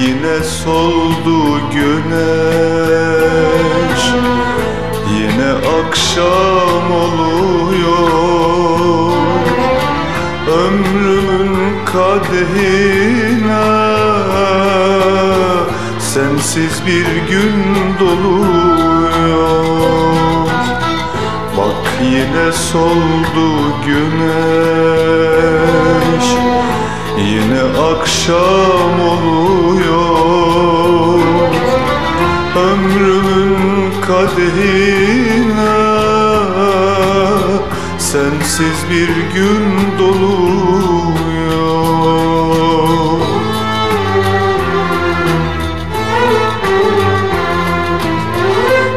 Yine soldu güneş. Yine akşam oluyor. Ömrümün kadehine Sensiz bir gün doluyor. Bak yine soldu güneş Yine akşam oluyor. Ömrümün kadehine Sensiz bir gün doluyor.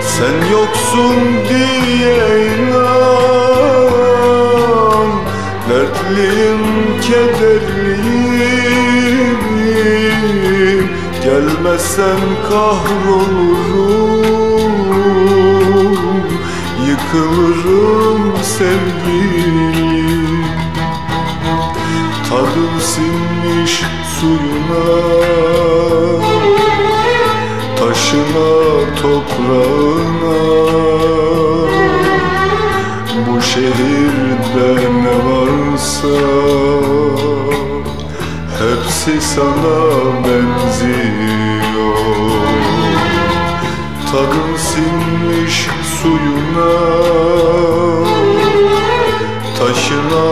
Sen yoksun diye inan Dertliyim, kederliyim Gelmezsen kahrolurum Yıkılırım sevgilim. Tadım sinmiş suyuna Taşına toprağına. Bu şehirde ne varsa Hepsi sana Tadın sinmiş suyuna Taşına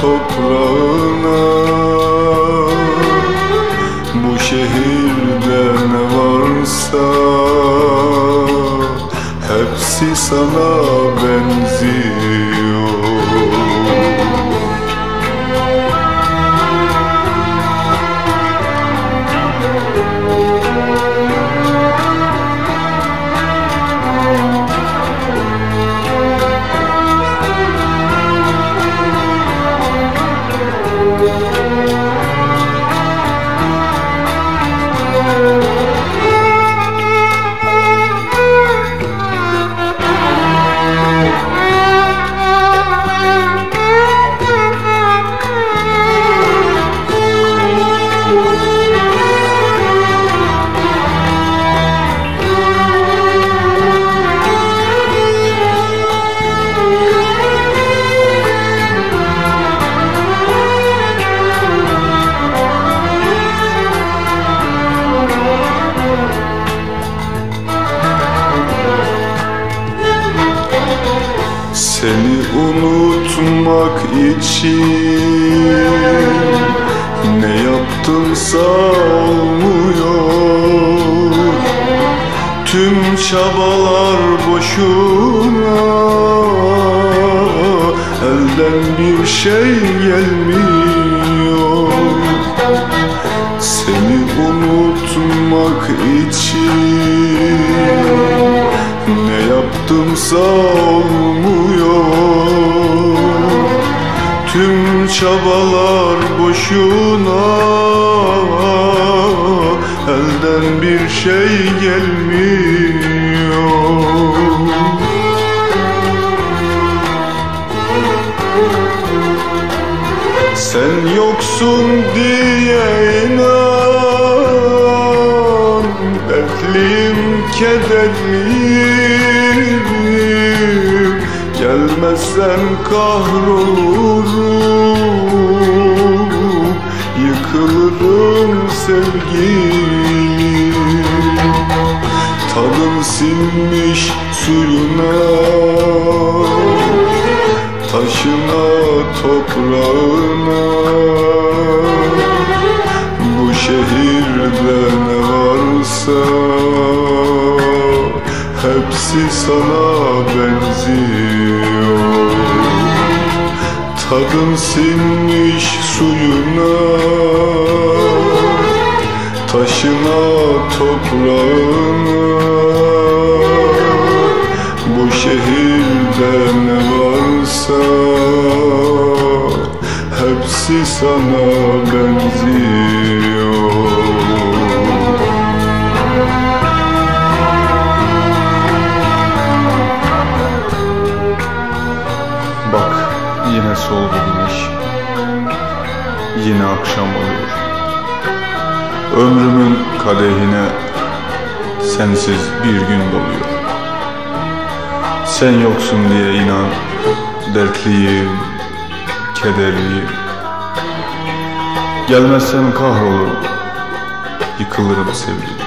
toprağına. Bu şehirde ne varsa Hepsi sana benziyor Seni unutmak için Ne yaptımsa olmuyor. Tüm çabalar boşuna Elden bir şey gelmiyor. Seni unutmak için Ne yaptımsa olmuyor Tüm çabalar boşuna. Elden bir şey gelmiyor. Sen yoksun diye inan. Dertliyim, kederliyim Gelmezsen kahrolurum. Yıkılırım sevgilim Tadım sinmiş suyuna. Taşına toprağına. Bu şehirde ne varsa Hepsi sana benziyor Tadın sinmiş suyuna Taşına toprağına. Bu şehirde ne varsa Hepsi sana benziyor yine soldu güneş Yine akşam oluyor. Ömrümün kadehine sensiz bir gün doluyor. Sen yoksun diye inan dertliyim, kederliyim. Gelmezsen kahrolurum, yıkılırım sevgilim